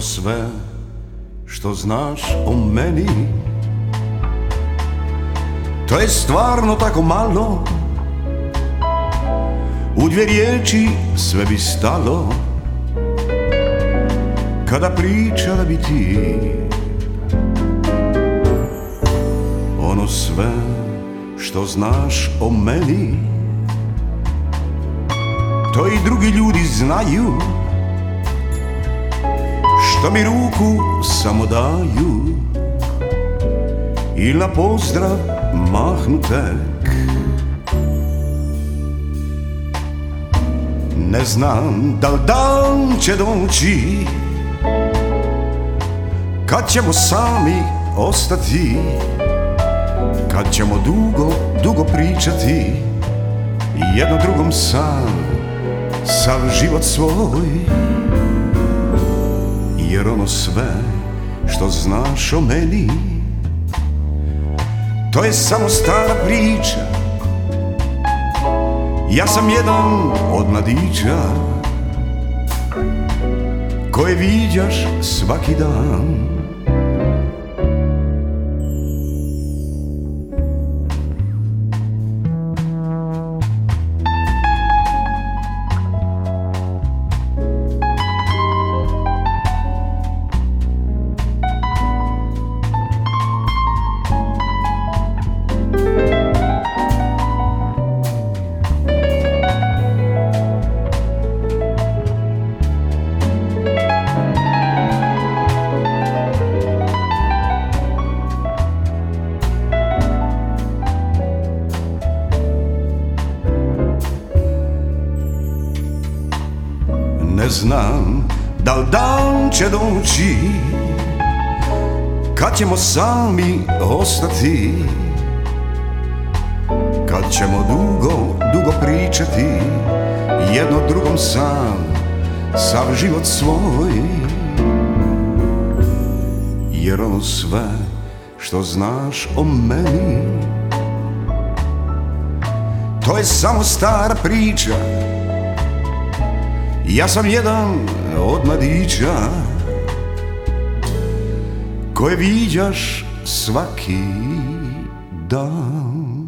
sve što znaš o meni. To je stvarno tako malo. U dvije riječi sve bi stalo. Kada pričala bi ti Ono sve što znaš o meni. To i drugi ljudi znaju Što mi ruku samo daju. I na pozdrav mahnu tek Ne znam da li dan će doći Kad ćemo sami ostati Kad ćemo dugo, dugo pričati Jedno drugom sam Sav život svoj Jer ono sve što znaš o meni To je samo stara priča. Ja sam jedan od mladića Koje viđaš svaki dan Ne znam da li dan će doći Kad ćemo sami ostati Kad ćemo dugo, dugo pričati Jedno drugom sam Sav život svoj. Jer ono sve što znaš o meni To je samo stara priča ja sam jedan od mladića Koje viđaš svaki dan